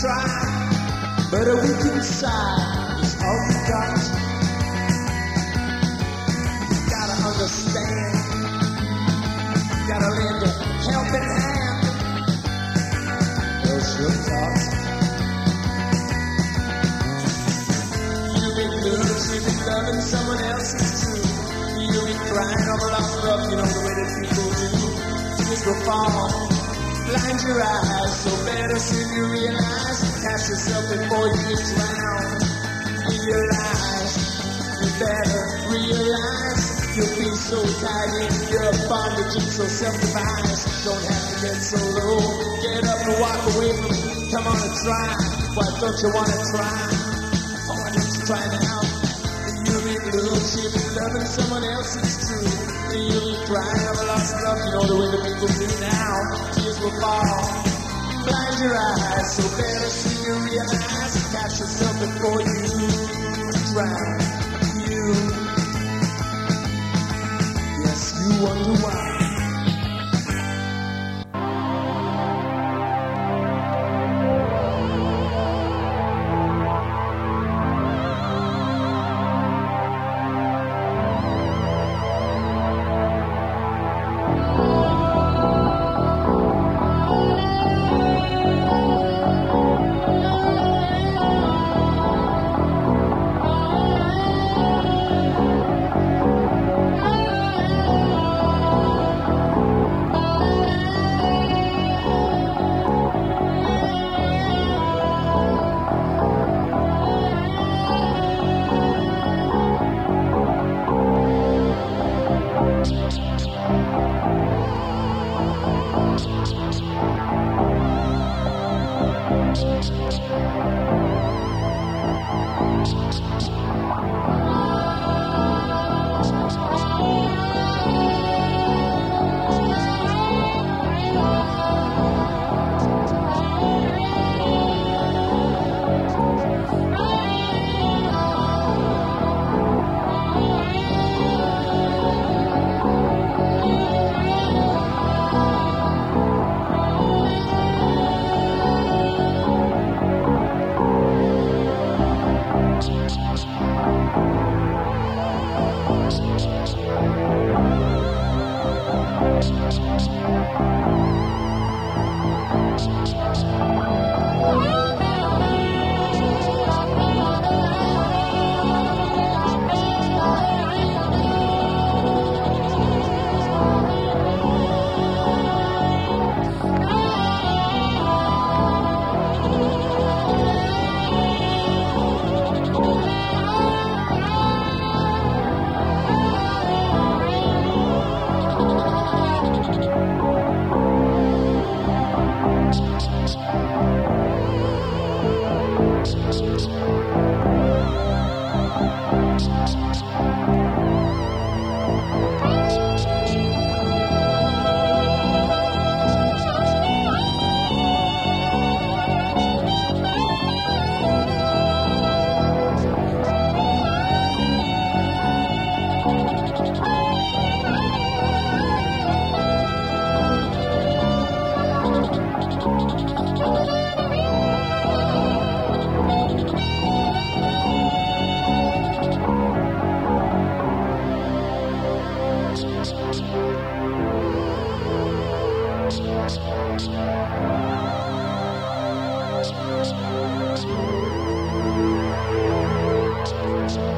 try. But a weak inside is all you got. You gotta understand. You gotta lend a helping hand. Else you're caught. You've been losing, you've been loving someone else, it's true. You've been crying over lost love, you know the way that people do. Tears will fall, blind your eyes, so better soon you realize. Catch yourself before you drown. Realize, you better realize. You'll be so tied in your bondage and so self-devised. Don't have to get so low. Get up and walk away from it. Come on and try. Why don't you wanna try? Oh, just trying out. You'll be blue, she'll be loving someone else, it's true. You'll be crying over lost love, you know the way the people do now. Tears will fall, blind your eyes, so better soon you realize. Catch yourself before you drown. You, yes, you wonder why. Thank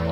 you.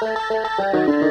Música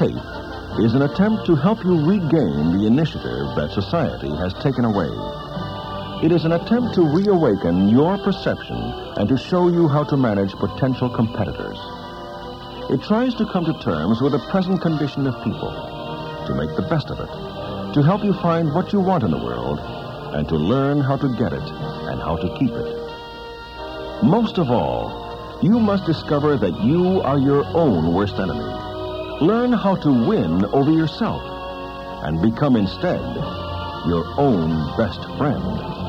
tape is an attempt to help you regain the initiative that society has taken away. It is an attempt to reawaken your perception and to show you how to manage potential competitors. It tries to come to terms with the present condition of people, to make the best of it, to help you find what you want in the world, and to learn how to get it and how to keep it. Most of all, you must discover that you are your own worst enemy. Learn how to win over yourself and become instead your own best friend.